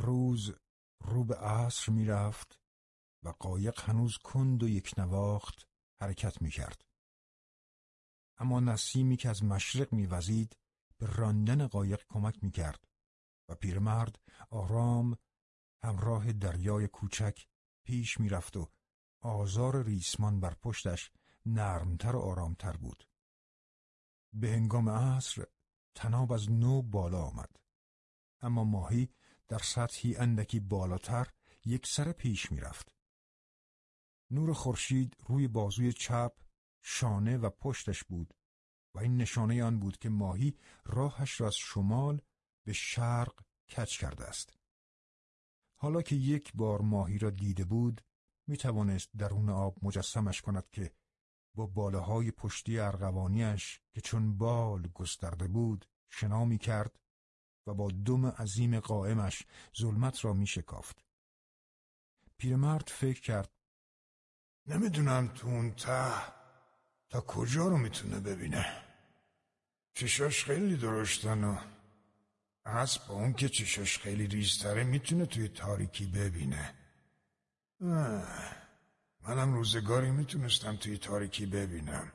روز رو به عصر می رفت و قایق هنوز کند و یک نواخت حرکت می کرد. اما نسیمی که از مشرق میوزید به راندن قایق کمک می کرد و پیرمرد آرام همراه دریای کوچک پیش می‌رفت و آزار ریسمان بر پشتش نرمتر و آرامتر بود. به هنگام عصر تناب از نو بالا آمد. اما ماهی در سطحی اندکی بالاتر یک سر پیش می‌رفت. نور خورشید روی بازوی چپ، شانه و پشتش بود و این نشانه آن بود که ماهی راهش را از شمال به شرق کچ کرده است. حالا که یک بار ماهی را دیده بود، می توانست درون آب مجسمش کند که با بالاهای پشتی ارغوانیش که چون بال گسترده بود شنا می کرد با دم عظیم قائمش ظلمت را می شکافت. پیرمرد فکر کرد نمی‌دونم تو اون ته تا کجا رو می‌تونه ببینه. چشاش خیلی درشتن و اسب با اون که چشاش خیلی ریزتره می‌تونه توی تاریکی ببینه. منم روزگاری می‌تونستم توی تاریکی ببینم.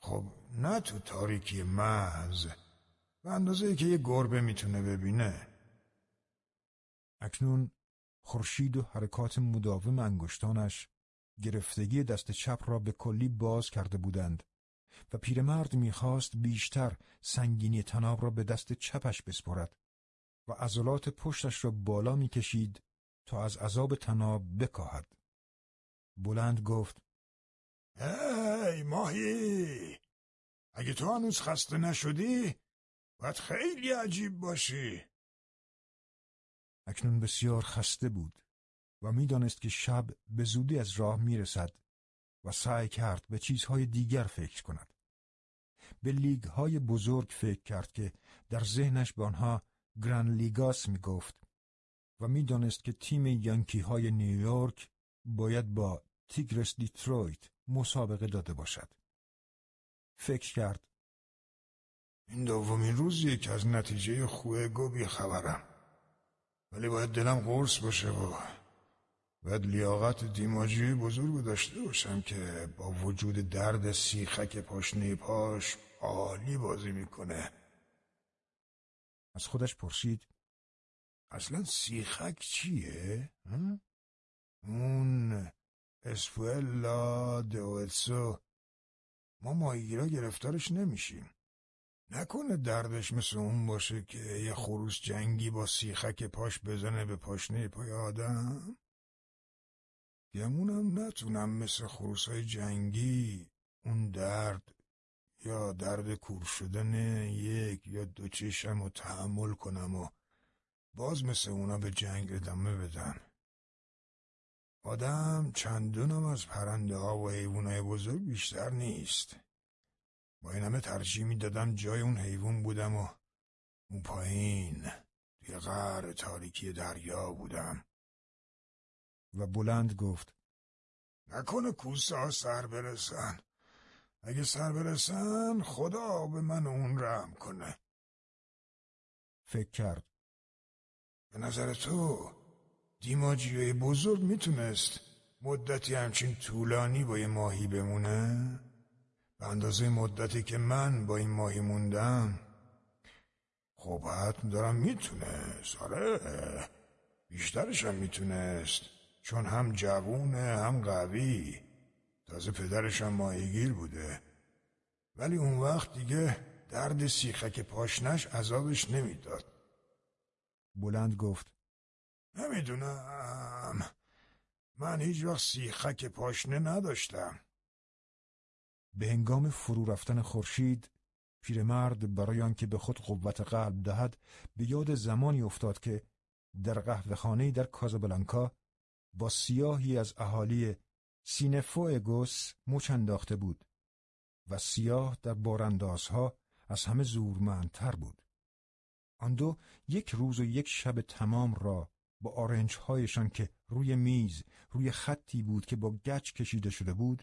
خب نه تو تاریکی محض. به اندازه که یه گربه می‌تونه ببینه. اکنون خورشید و حرکات مداوم انگشتانش گرفتگی دست چپ را به کلی باز کرده بودند و پیرمرد می‌خواست بیشتر سنگینی تناب را به دست چپش بسپرد و عضلات پشتش را بالا می‌کشید تا از عذاب تناب بکاهد. بلند گفت هی ماهی اگه تو هنوز خسته نشدی باید خیلی عجیب باشی اکنون بسیار خسته بود و می‌دانست که شب به زودی از راه می‌رسد و سعی کرد به چیزهای دیگر فکر کند. به لیگ های بزرگ فکر کرد که در ذهنش به آنها گران لیگاس می گفت و می‌دانست که تیم یانکی های نیویورک باید با تیگرس دیترویت مسابقه داده باشد. فکر کرد این دومین روزیه که از نتیجه خوه گو خبرم. ولی باید دلم قرص باشه و باید لیاقت دیماجی بزرگ داشته باشم که با وجود درد سیخک پاشنه پاش عالی بازی می‌کنه. از خودش پرسید اصلا سیخک چیه؟ اون اسفوئلا دوئلسو ما ماهیگیرا گرفتارش نمیشیم. نکنه دردش مثل اون باشه که یه خروس جنگی با سیخک پاش بزنه به پاشنه پای آدم. گمونم نتونم مثل خروسای جنگی اون درد یا درد کور شدن یک یا دو چشم رو تحمل کنم و باز مثل اونا به جنگ ادامه بدم. آدم چندونم از پرنده ها و حیوانای بزرگ بیشتر نیست. با این همه ترجیح می‌دادم جای اون حیوان بودم و اون پایین توی غر تاریکی دریا بودم. و بلند گفت نکنه کوسه ها سر برسن. اگه سر برسن خدا به من اون رحم کنه. فکر کرد. به نظر تو دیماجیوی بزرگ می‌تونست مدتی همچین طولانی با یه ماهی بمونه؟ به اندازه مدتی که من با این ماهی موندم خب حتم دارم می‌تونه ساره بیشترش هم می‌تونست چون هم جوونه هم قوی. تازه پدرش هم ماهیگیر بوده. ولی اون وقت دیگه درد سیخک پاشنش عذابش نمی‌داد. بلند گفت نمی‌دونم. من هیچ وقت سیخک پاشنه نداشتم. به هنگام فرو رفتن خورشید پیرمرد برای آنکه به خود قوت قلب دهد به یاد زمانی افتاد که در قهوهخانه در کازابلانکا با سیاهی از اهالی سینفوگوس مچ انداخته بود و سیاه در باراندازها از همه زورمندتر بود. آن دو یک روز و یک شب تمام را با آرنج هایشان که روی میز روی خطی بود که با گچ کشیده شده بود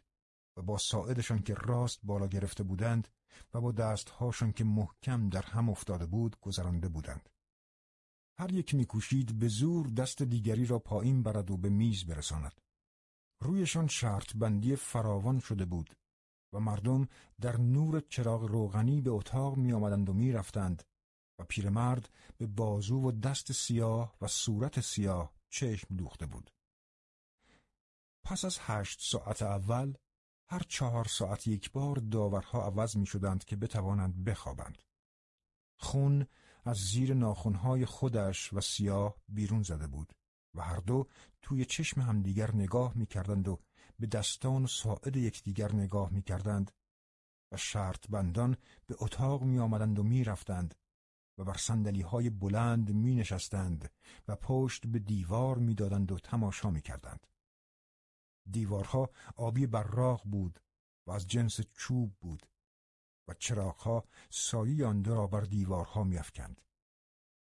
و با ساعدشان که راست بالا گرفته بودند و با دستهاشان که محکم در هم افتاده بود گذرانده بودند. هر یک میکوشید به زور دست دیگری را پایین برد و به میز برساند. رویشان شرط بندی فراوان شده بود و مردم در نور چراغ روغنی به اتاق می آمدند و می رفتند و پیرمرد به بازو و دست سیاه و صورت سیاه چشم دوخته بود. پس از هشت ساعت اول هر چهار ساعت یک بار داورها عوض می شدند که بتوانند بخوابند. خون از زیر ناخونهای خودش و سیاه بیرون زده بود و هر دو توی چشم همدیگر نگاه می کردند و به دستان و ساعد یکدیگر نگاه می کردند و شرط بندان به اتاق می آمدند و می رفتند و بر سندلی های بلند می نشستند و پشت به دیوار می دادند و تماشا می کردند. دیوارها آبی براق بود و از جنس چوب بود و چراغها سایه آن را بر دیوارها میافکند.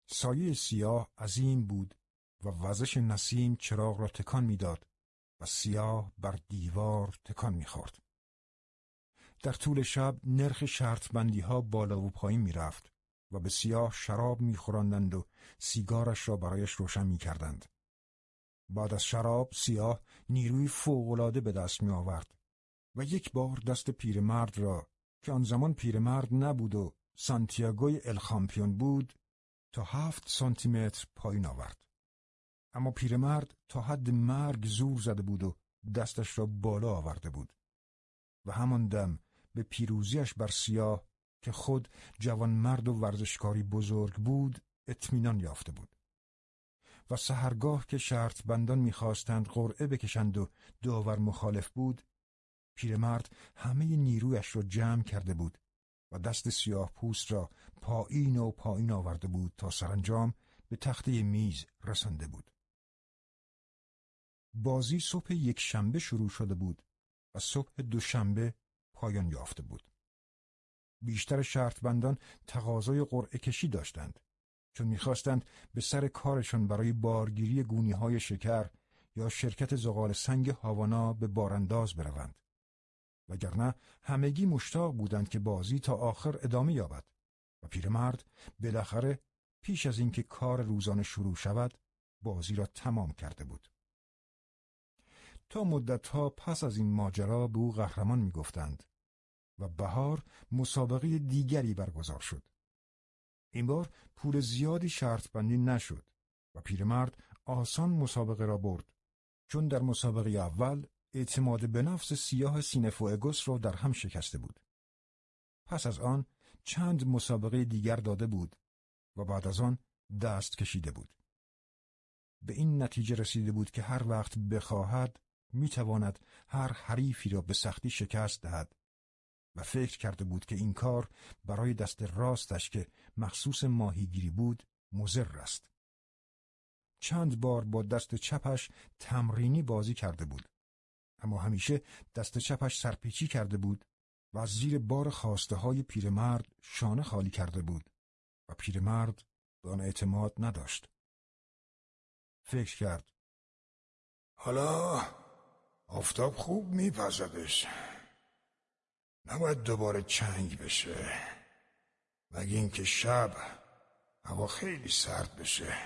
سایه سیاه عظیم بود و وزش نسیم چراغ را تکان می‌داد و سیاه بر دیوار تکان می‌خورد. در طول شب نرخ شرط بندی ها بالا و پایین می‌رفت و به سیاه شراب میخوراندند و سیگارش را برایش روشن می‌کردند. بعد از شراب سیاه نیروی فوقالعاده به دست می آورد و یک بار دست پیرمرد را که آن زمان پیرمرد نبود و سانتیاگوی الخامپیون بود تا هفت سانتیمتر پایین آورد. اما پیرمرد تا حد مرگ زور زده بود و دستش را بالا آورده بود و همان دم به پیروزیش بر سیاه که خود جوان مرد و ورزشکاری بزرگ بود اطمینان یافته بود. و سهرگاه که شرط بندان می‌خواستند قرعه بکشند و داور مخالف بود پیرمرد همه نیرویش را جمع کرده بود و دست سیاه پوست را پایین و پایین آورده بود تا سرانجام به تخته میز رسنده بود. بازی صبح یک شنبه شروع شده بود و صبح دوشنبه پایان یافته بود. بیشتر شرط بندان تقاضای قرعه کشی داشتند. چون می‌خواستند به سر کارشان برای بارگیری گونی های شکر یا شرکت زغال سنگ هاوانا به بارانداز بروند. وگرنه همگی مشتاق بودند که بازی تا آخر ادامه یابد و پیرمرد بالاخره پیش از اینکه کار روزانه شروع شود بازی را تمام کرده بود. تا مدتها پس از این ماجرا به او قهرمان می‌گفتند و بهار مسابقه دیگری برگزار شد. این بار پول زیادی شرط بندی نشد و پیرمرد آسان مسابقه را برد چون در مسابقه اول اعتماد به نفس سیاه سینفوئگوس را در هم شکسته بود. پس از آن چند مسابقه دیگر داده بود و بعد از آن دست کشیده بود. به این نتیجه رسیده بود که هر وقت بخواهد می‌تواند هر حریفی را به سختی شکست دهد و فکر کرده بود که این کار برای دست راستش که مخصوص ماهیگیری بود مزر است. چند بار با دست چپش تمرینی بازی کرده بود. اما همیشه دست چپش سرپیچی کرده بود و از زیر بار خواسته های پیرمرد شانه خالی کرده بود و پیرمرد به آن اعتماد نداشت. فکر کرد. حالا آفتاب خوب میپزدش. نباید دوباره چنگ بشه. مگه اینکه شب هوا خیلی سرد بشه.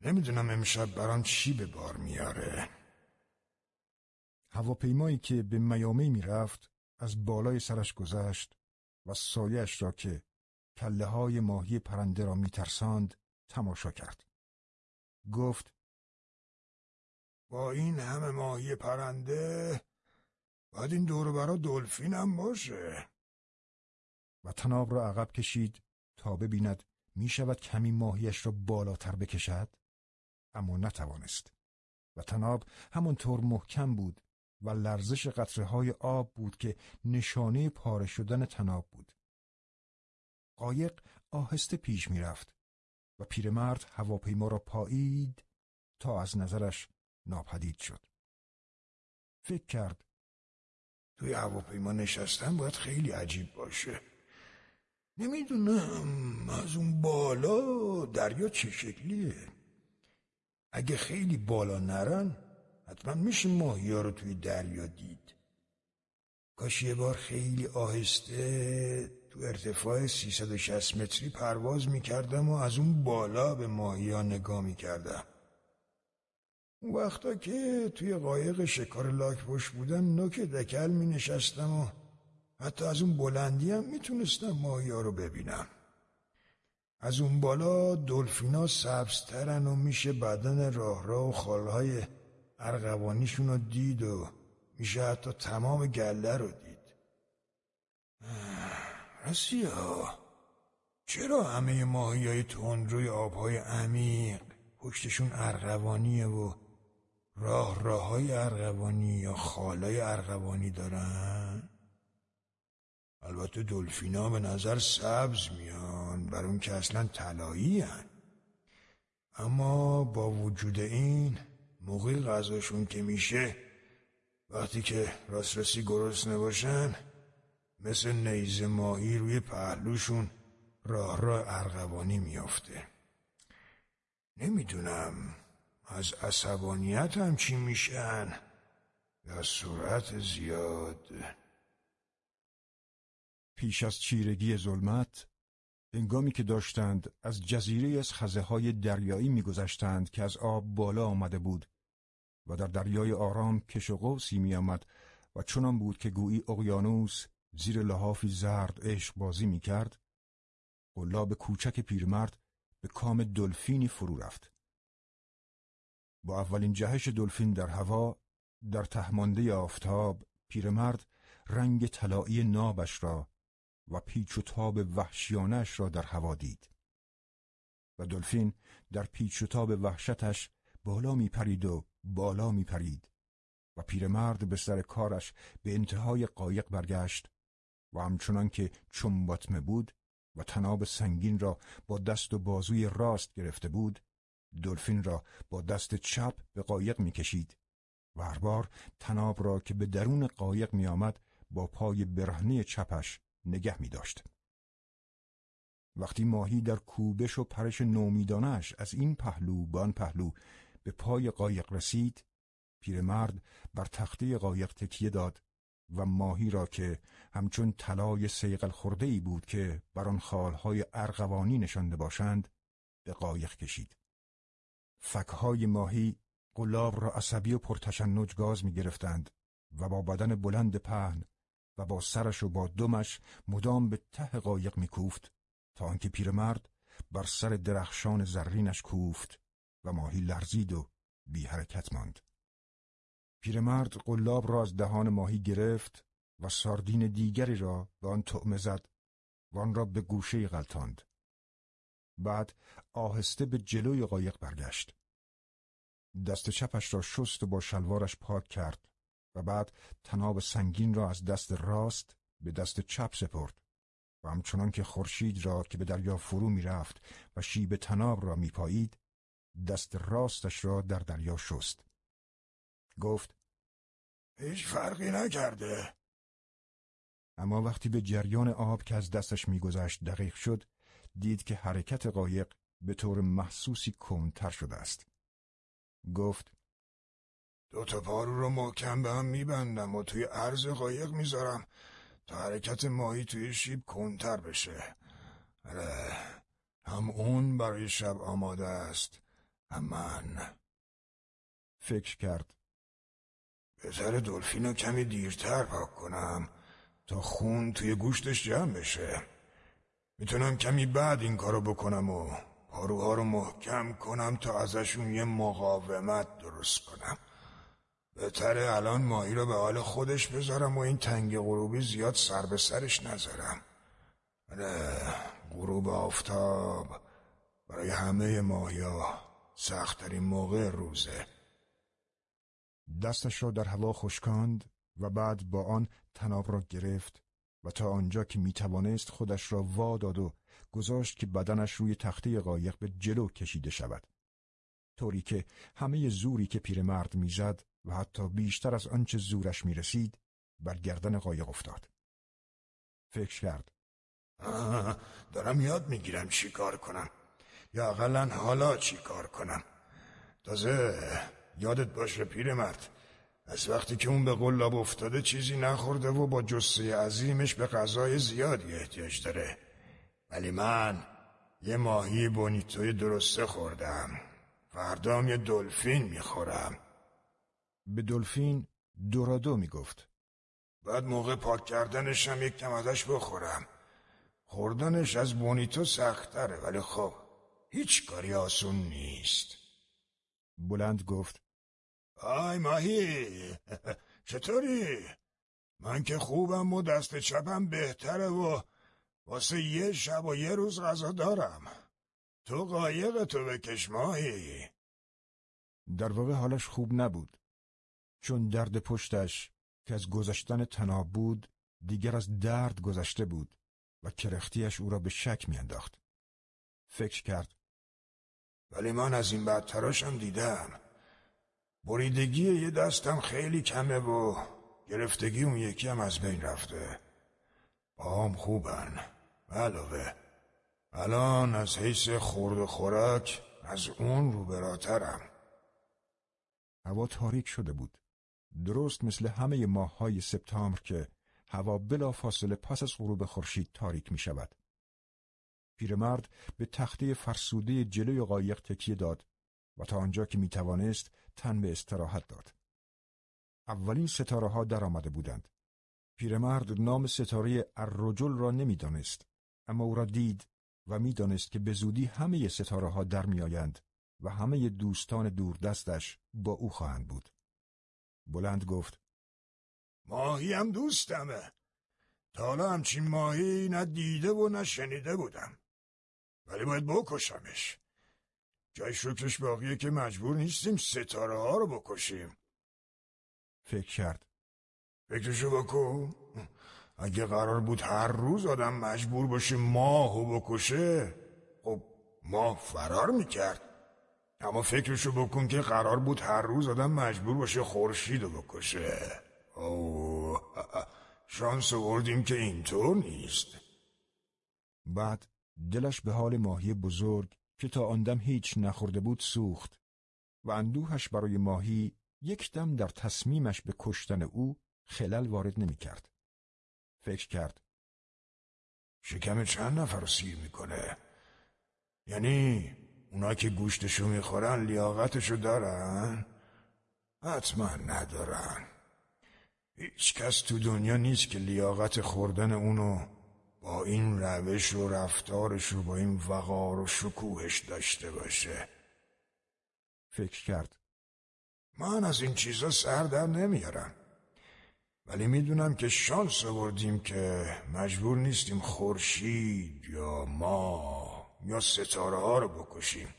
نمی‌دونم امشب برام چی به بار میاره. هواپیمایی که به میامی می‌رفت از بالای سرش گذشت و سایش را که کله های ماهی پرنده را میترساند تماشا کرد. گفت با این همه ماهی پرنده باید این دور برا دلفین هم باشه. و تناب را عقب کشید تا ببیند می شود کمی ماهیش را بالاتر بکشد؟ اما نتوانست. و تناب همانطور محکم بود و لرزش قطره های آب بود که نشانه پاره شدن تناب بود. قایق آهسته پیش می‌رفت و پیرمرد هواپیما را پایید تا از نظرش ناپدید شد. فکر کرد توی هواپیما نشستن باید خیلی عجیب باشه. نمی‌دونم از اون بالا دریا چه شکلیه؟ اگه خیلی بالا نرن حتما میشه ماهی ها رو توی دریا دید. کاش یه بار خیلی آهسته تو ارتفاع 360 متری پرواز می‌کردم و از اون بالا به ماهی ها نگاه می‌کردم. اون وقتا که توی قایق شکار لاک پشت بودم نوک دکل می نشستم و حتی از اون بلندی هم می‌تونستم ماهی ها رو ببینم. از اون بالا دلفینا سبزترن و میشه بدن راه راه و خالهای ارغوانیشون رو دید و میشه حتی تمام گله رو دید. راسیا چرا همه ماهی های روی آبهای عمیق پشتشون ارغوانیه و راه راه های ارغوانی یا خالای ارغوانی دارن؟ البته دلفینا به نظر سبز میان بر اون که اصلا طلایی اما با وجود این موقع غذاشون که میشه وقتی که راسترسی گرسنه باشن مثل نیزه ماهی روی پهلوشون راه راه ارغوانی میافته. نمی‌دونم. از عصبانیت هم چی میشن. یا سرعت زیاد. پیش از چیرگی ظلمت هنگامی که داشتند از جزیره از خزه های دریایی میگذشتند که از آب بالا آمده بود و در دریای آرام کش و قوسی می آمد و چنان بود که گویی اقیانوس زیر لحافی زرد عشق بازی می کرد قلاب کوچک پیرمرد به کام دلفینی فرو رفت. با اولین جهش دلفین در هوا در تهمانده آفتاب پیرمرد رنگ طلایی نابش را و پیچ و تاب وحشیانش را در هوا دید. و دلفین در پیچ و تاب وحشتش بالا می پرید و بالا می پرید و پیرمرد به سر کارش به انتهای قایق برگشت و همچنان که چنباتمه بود و تناب سنگین را با دست و بازوی راست گرفته بود دلفین را با دست چپ به قایق می‌کشید و هر بار تناب را که به درون قایق می آمد با پای برهنه چپش نگه می داشت. وقتی ماهی در کوبش و پرش نومیدانش از این پهلو به آن پهلو به پای قایق رسید پیرمرد بر تخته قایق تکیه داد و ماهی را که همچون طلای سیقل خورده ای بود که بر آن خالهای ارغوانی نشانده باشند به قایق کشید فکهای ماهی قلاب را عصبی و پرتشنج گاز می گرفتند و با بدن بلند پهن و با سرش و با دمش مدام به ته قایق می کوفت تا آنکه پیرمرد بر سر درخشان زرینش کوفت و ماهی لرزید و بی حرکت ماند. پیرمرد قلاب را از دهان ماهی گرفت و ساردین دیگری را به آن طعمه زد و آن را به گوشه غلطاند. بعد آهسته به جلوی قایق برگشت. دست چپش را شست و با شلوارش پاک کرد و بعد تناب سنگین را از دست راست به دست چپ سپرد و همچنان که خورشید را که به دریا فرو می رفت و شیب تناب را می پایید دست راستش را در دریا شست. گفت هیچ فرقی نکرده. اما وقتی به جریان آب که از دستش میگذشت دقیق شد دید که حرکت قایق به طور محسوسی کنتر شده است. گفت دو تا پارو رو محکم به هم میبندم و توی عرض قایق می‌ذارم تا حرکت ماهی توی شیب کنتر بشه. اره هم اون برای شب آماده است هم من فکر کرد بهتر دلفین رو کمی دیرتر پاک کنم تا خون توی گوشتش جمع بشه می‌تونم کمی بعد این کارو بکنم و پاروها رو محکم کنم تا ازشون یه مقاومت درست کنم. بهتره الان ماهی رو به حال خودش بذارم و این تنگ غروبی زیاد سر به سرش نذارم. آره غروب آفتاب برای همه ماهی ها سختترین موقع روزه. دستش را در هوا خشکاند و بعد با آن تناب را گرفت و تا آنجا که می توانست خودش را وا داد و گذاشت که بدنش روی تخته قایق به جلو کشیده شود. طوری که همه زوری که پیرمرد می‌زد و حتی بیشتر از آنچه زورش می رسید بر گردن قایق افتاد. فکر کرد. دارم یاد می‌گیرم چی کار کنم. یا اقلا حالا چی کار کنم. تازه یادت باشه پیرمرد از وقتی که اون به قلاب افتاده چیزی نخورده و با جسه عظیمش به غذای زیادی احتیاج داره. ولی من یه ماهی بونیتوی درسته خوردم. فردام یه دلفین می‌خورم. به دلفین دورادو می‌گفت. بعد موقع پاک کردنش هم یک کم ازش بخورم. خوردنش از بونیتو سختره ولی خب هیچ کاری آسون نیست. بلند گفت آی ماهی چطوری؟ من که خوبم و دست چپم بهتره و واسه یه شب و یه روز غذا دارم تو قایق تو بکش ماهی در واقع حالش خوب نبود چون درد پشتش که از گذشتن تناب بود دیگر از درد گذشته بود و کرختیش او را به شک میانداخت. فکر کرد ولی من از این بدتراشم دیدم بریدگی یه دستم خیلی کمه و گرفتگی اون یکی هم از بین رفته. باهم خوبن. علاوه الان از حیث خورد و خوراک از اون رو براترم. هوا تاریک شده بود. درست مثل همه ماه های سپتامبر که هوا بلا فاصله پس از غروب خورشید تاریک می شود. پیرمرد به تخته فرسوده جلوی قایق تکیه داد و تا آنجا که می توانست تن به استراحت داد. اولین ستاره ها در آمده بودند. پیرمرد نام ستاره الرجل را نمی‌دانست اما او را دید و می‌دانست که به زودی همه ستاره ها در میآیند و همه دوستان دوردستش با او خواهند بود. بلند گفت ماهی هم دوستمه تا حالا همچین ماهی نه دیده و نه شنیده بودم ولی باید بکشمش جای شکرش باقیه که مجبور نیستیم ستاره ها رو بکشیم. فکر کرد. فکرشو بکن. اگه قرار بود هر روز آدم مجبور باشه ماهو بکشه خب ماه فرار می‌کرد. اما فکرشو بکن که قرار بود هر روز آدم مجبور باشه خورشید رو بکشه. اوه شانس آوردیم که اینطور نیست. بعد دلش به حال ماهی بزرگ که تا آندم هیچ نخورده بود سوخت و اندوهش برای ماهی یک دم در تصمیمش به کشتن او خلل وارد نمی کرد. فکر کرد شکم چند نفر سیر می‌کنه؟ یعنی اونا که گوشتشو می‌خورن لیاقتشو دارن؟ حتما ندارن. هیچ کس تو دنیا نیست که لیاقت خوردن اونو با این روش و رفتارش و با این وقار و شکوهش داشته باشه. فکر کرد. من از این چیزا سر در نمیارم. ولی می‌دونم که شانس آوردیم که مجبور نیستیم خورشید یا ما یا ستاره ها رو بکشیم.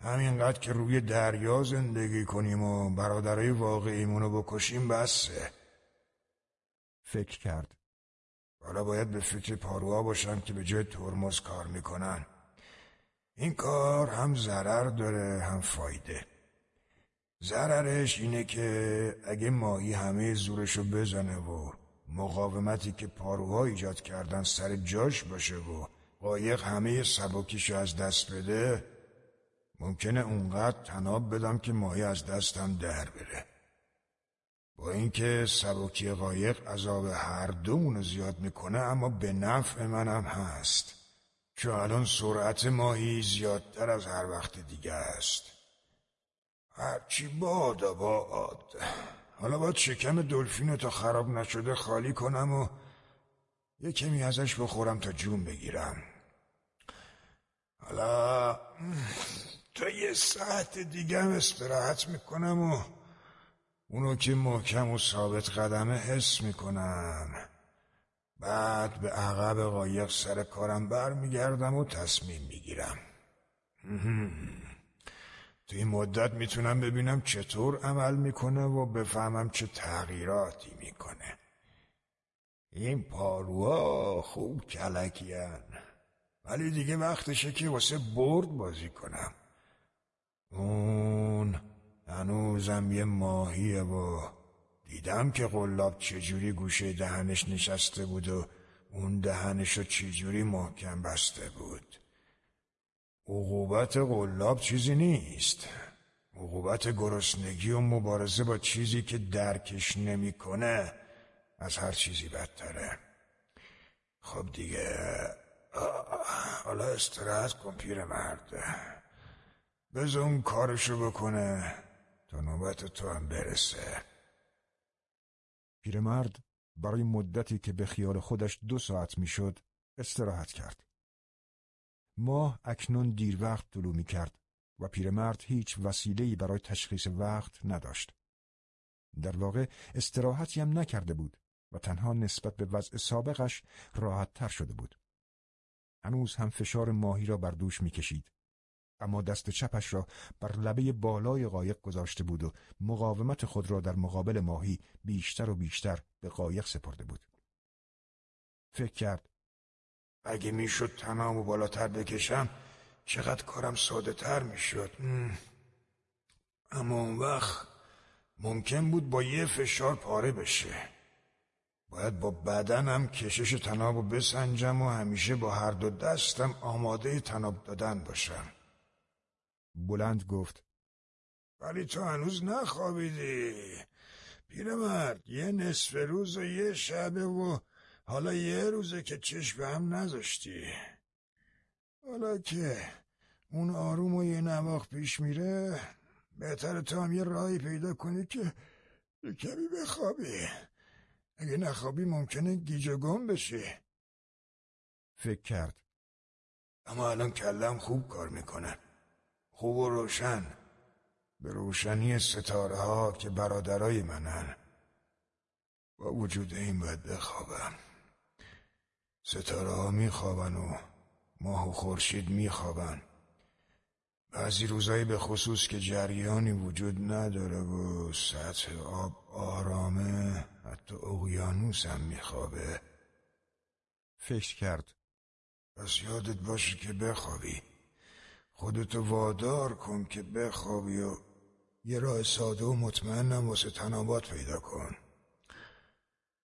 همینقدر که روی دریا زندگی کنیم و برادرای واقعیمون رو بکشیم بسه. فکر کرد. حالا باید به فکر پاروها باشم که به جای ترمز کار می‌کنن. این کار هم ضرر داره هم فایده. ضررش اینه که اگه ماهی همه زورشو بزنه و مقاومتی که پاروها ایجاد کردن سر جاش باشه و قایق همه سبکیشو از دست بده ممکنه اونقدر تناب بدم که ماهی از دستم در بره. با اینکه سبکی قایق عذاب هر دومونو زیاد می‌کنه اما به نفع منم هست. چون الان سرعت ماهی زیادتر از هر وقت دیگه است. هرچی باد باد حالا باید شکم دلفینو تا خراب نشده خالی کنم و یه کمی ازش بخورم تا جون بگیرم. حالا تا یه ساعت دیگه هم استراحت می‌کنم و اونو که محکم و ثابت قدمه حس می‌کنم. بعد به عقب قایق سر کارم برمیگردم و تصمیم می‌گیرم. تو این مدت می‌تونم ببینم چطور عمل می‌کنه و بفهمم چه تغییراتی می‌کنه. این پاروها خوب کلکیان. ولی دیگه وقتشه که واسه برد بازی کنم. اون هنوزم یه ماهیه و دیدم که قلاب چجوری گوشه دهنش نشسته بود و اون دهنشو چجوری محکم بسته بود. عقوبت قلاب چیزی نیست. عقوبت گرسنگی و مبارزه با چیزی که درکش نمی‌کنه از هر چیزی بدتره. خب دیگه حالا استراحت کن پیر مرد بذار اون کارشو بکنه. تا نوبت تو هم برسه پیرمرد برای مدتی که به خیال خودش دو ساعت می‌شد استراحت کرد. ماه اکنون دیر وقت طلوع می کرد و پیرمرد هیچ وسیله‌ای برای تشخیص وقت نداشت. در واقع استراحتی هم نکرده بود و تنها نسبت به وضع سابقش راحت تر شده بود. هنوز هم فشار ماهی را بر دوش می‌کشید اما دست چپش را بر لبه بالای قایق گذاشته بود و مقاومت خود را در مقابل ماهی بیشتر و بیشتر به قایق سپرده بود. فکر کرد اگه می‌شد تنامو بالاتر بکشم چقدر کارم ساده تر می‌شد اما اون وقت ممکن بود با یه فشار پاره بشه. باید با بدنم کشش تنابو بسنجم و همیشه با هر دو دستم آماده تناب دادن باشم. بلند گفت. ولی تو هنوز نخوابیدی. پیرمرد یه نصف روز و یه شبه و حالا یه روزه که چشم به هم نذاشتی. حالا که اون آروم و یه نواخ پیش میره بهتر تو هم یه راهی پیدا کنی که کمی بخوابی. اگه نخوابی ممکنه گیج و گم بشی. فکر کرد. اما الان کلم خوب کار می‌کنه. خوب و روشن. به روشنی ستاره ها که برادرای منن. با وجود این باید بخوابم. ستاره ها میخوابن و ماه و خورشید میخوابن. بعضی روزایی به خصوص که جریانی وجود نداره و سطح آب آرامه حتی اقیانوس هم میخوابه. فکر کرد. پس یادت باشه که بخوابی. خودتو وادار کن که بخوابی و یه راه ساده و مطمئنم واسه تنابات پیدا کن.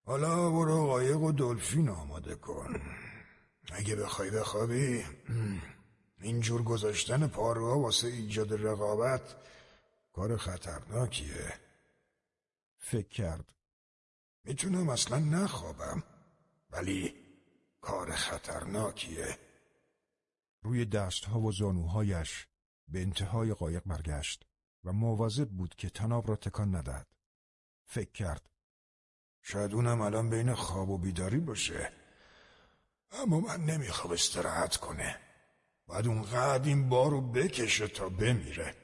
حالا برو قایق و دلفین آماده کن. اگه بخوای بخوابی اینجور گذاشتن پاروها واسه ایجاد رقابت کار خطرناکیه. فکر کرد. می‌تونم اصلا نخوابم ولی کار خطرناکیه. روی دستها و زانوهایش به انتهای قایق برگشت و مواظب بود که تناب را تکان ندهد. فکر کرد. شاید اونم الان بین خواب و بیداری باشه. اما من نمی‌خوام استراحت کنه. باید اونقدر این بارو بکشه تا بمیره.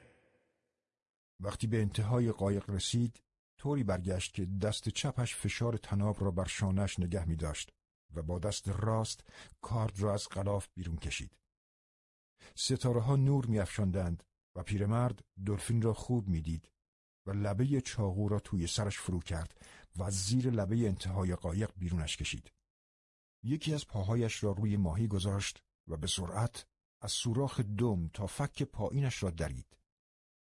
وقتی به انتهای قایق رسید، طوری برگشت که دست چپش فشار تناب را بر شانش نگه می داشت و با دست راست کارد را از غلاف بیرون کشید. ستاره ها نور میافشاندند و پیرمرد دلفین را خوب می‌دید و لبه چاقو را توی سرش فرو کرد و زیر لبه انتهای قایق بیرونش کشید. یکی از پاهایش را روی ماهی گذاشت و به سرعت از سوراخ دم تا فک پایینش را درید.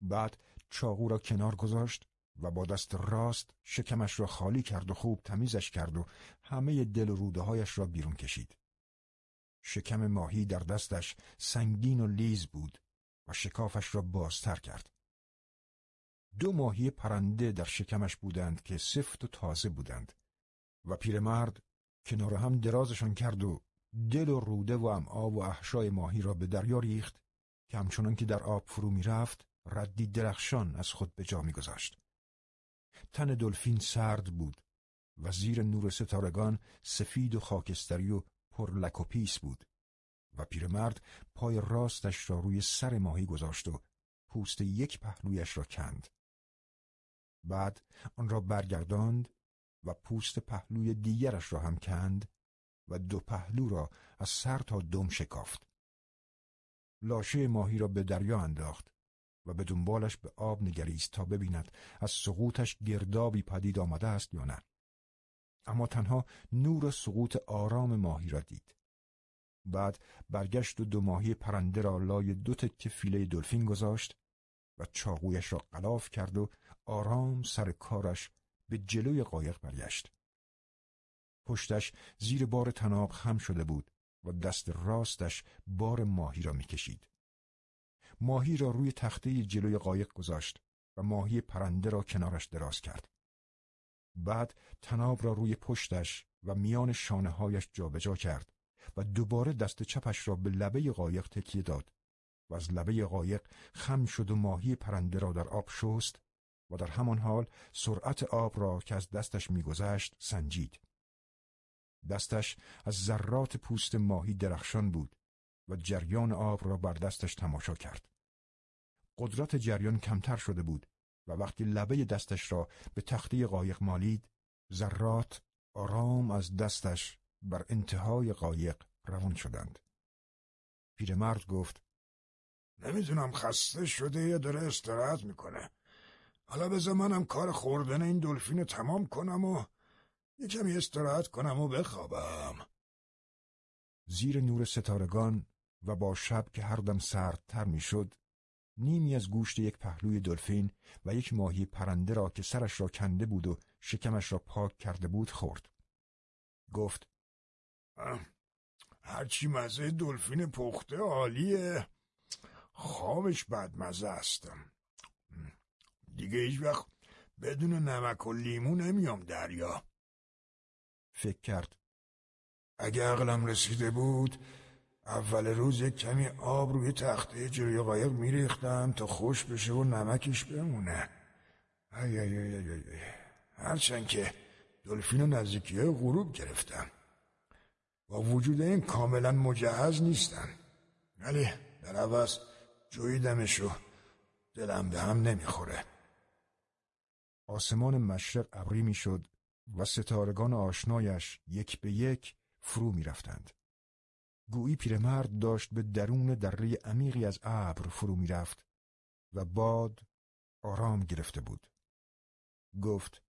بعد چاقو را کنار گذاشت و با دست راست شکمش را خالی کرد و خوب تمیزش کرد و همه دل و روده هایش را بیرون کشید. شکم ماهی در دستش سنگین و لیز بود و شکافش را بازتر کرد. دو ماهی پرنده در شکمش بودند که سفت و تازه بودند و پیرمرد کنار هم درازشان کرد و دل و روده و امعا و احشای ماهی را به دریا ریخت که همچنان که در آب فرو می رفت ردی درخشان از خود به جا می گذاشت. تن دلفین سرد بود و زیر نور ستارگان سفید و خاکستری و پر لک و پیس بود و پیرمرد پای راستش را روی سر ماهی گذاشت و پوست یک پهلویش را کند. بعد آن را برگرداند و پوست پهلوی دیگرش را هم کند و دو پهلو را از سر تا دم شکافت. لاشه ماهی را به دریا انداخت و به دنبالش به آب نگریست تا ببیند از سقوطش گردابی پدید آمده است یا نه. اما تنها نور سقوط آرام ماهی را دید. بعد برگشت و دو ماهی پرنده را لای دو تکه فیله دلفین گذاشت و چاقویش را قلاف کرد و آرام سر کارش به جلوی قایق برگشت. پشتش زیر بار تناب خم شده بود و دست راستش بار ماهی را می‌کشید. ماهی را روی تخته جلوی قایق گذاشت و ماهی پرنده را کنارش دراز کرد. بعد تناب را روی پشتش و میان شانه هایش جابجا کرد و دوباره دست چپش را به لبه قایق تکیه داد و از لبه قایق خم شد و ماهی پرنده را در آب شست و در همان حال سرعت آب را که از دستش میگذشت سنجید. دستش از ذرات پوست ماهی درخشان بود و جریان آب را بر دستش تماشا کرد. قدرت جریان کمتر شده بود و وقتی لبه دستش را به تخته قایق مالید ذرات آرام از دستش بر انتهای قایق روان شدند. پیرمرد گفت نمی‌دونم خسته شده یا داره استراحت می‌کنه. حالا بذار منم کار خوردن این دلفین تمام کنم و یه کمی استراحت کنم و بخوابم. زیر نور ستارگان و با شب که هر دم سردتر می‌شد نیمی از گوشت یک پهلوی دلفین و یک ماهی پرنده را که سرش را کنده بود و شکمش را پاک کرده بود خورد. گفت هرچی مزه دلفین پخته عالیه. خوابش بدمزه هستم دیگه هیچ وقت بدون نمک و لیمو نمیام دریا. فکر کرد اگه عقلم رسیده بود اول روز یک کمی آب روی تخته جلوی قایق میریختم تا خوش بشه و نمکش بمونه ای ای ای ای ای. هرچند که دلفین و نزدیکی غروب گرفتم با وجود این کاملا مجهز نیستن ولی در عوض جویدمش و دلم به هم نمی‌خوره آسمان مشرق ابری می‌شد و ستارگان آشنایش یک به یک فرو می‌رفتند. گویی پیرمرد داشت به درون دره عمیقی از ابر فرو می‌رفت و باد آرام گرفته بود. گفت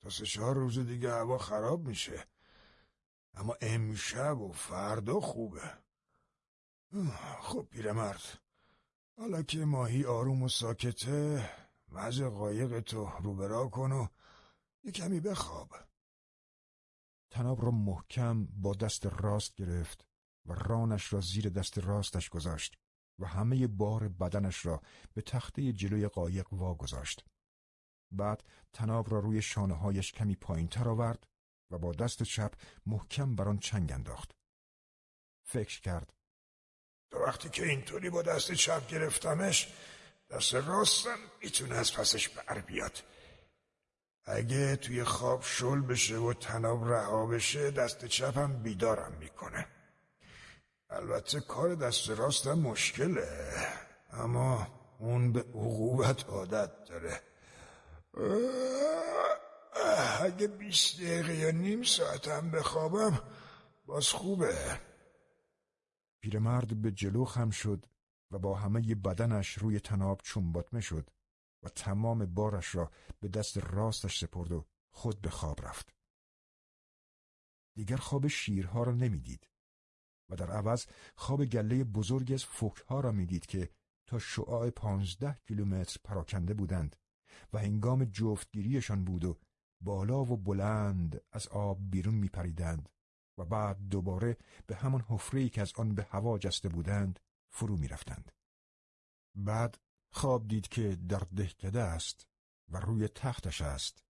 تا سه چهار روز دیگه هوا خراب میشه اما امشب و فردا خوبه خب پیرمرد حالا که ماهی آروم و ساکته وضع قایق تو روبرا کن و یه کمی بخواب تناب را محکم با دست راست گرفت و رانش را زیر دست راستش گذاشت و همه بار بدنش را به تخته جلوی قایق واگذاشت. بعد تناب را روی شانه هایش کمی پایین تر آورد و با دست چپ محکم بر آن چنگ انداخت. فکر کرد. تا وقتی که اینطوری با دست چپ گرفتمش دست راستم می‌تونه از پسش بر بیاد. اگه توی خواب شل بشه و تناب رها بشه دست چپم بیدارم می‌کنه. البته کار دست راستم مشکله اما اون به عقوبت عادت داره. اگه بیست دقیقه یا نیم ساعتم بخوابم باز خوبه. پیرمرد به جلو خم شد و با همه بدنش روی تناب چنباتمه شد. و تمام بارش را به دست راستش سپرد و خود به خواب رفت. دیگر خواب شیرها را نمی‌دید و در عوض خواب گله بزرگی از فوکها را می‌دید که تا شعاع پانزده کیلومتر پراکنده بودند و هنگام جفتگیریشان بود و بالا و بلند از آب بیرون میپریدند و بعد دوباره به همان حفره‌ای که از آن به هوا جسته بودند فرو می‌رفتند. بعد خواب دید که در دهکده است و روی تختش است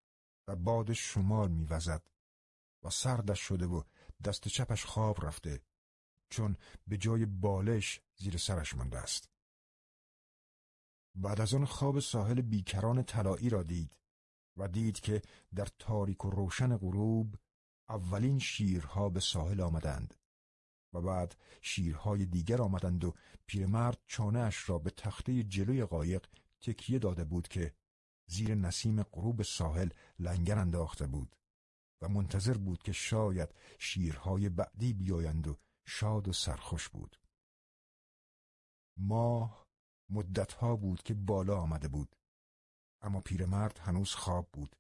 و باد شمال میوزد و سردش شده و دست چپش خواب رفته چون به جای بالش زیر سرش مانده است. بعد از آن خواب ساحل بیکران طلایی را دید و دید که در تاریک و روشن غروب اولین شیرها به ساحل آمدند و بعد شیرهای دیگر آمدند و پیرمرد چانهاش را به تخته جلوی قایق تکیه داده بود که زیر نسیم غروب ساحل لنگر انداخته بود و منتظر بود که شاید شیرهای بعدی بیایند و شاد و سرخوش بود. ماه مدتها بود که بالا آمده بود اما پیرمرد هنوز خواب بود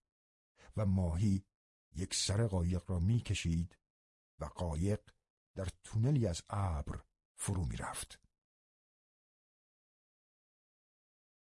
و ماهی یک سر قایق را می‌کشید و قایق در تونلی از ابر فرو می رفت.